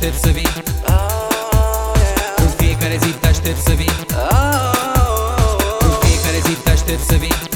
aștept să vin. În fiecare zi te aștept să vin. În fiecare zi te aștept să vin.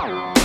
Bye.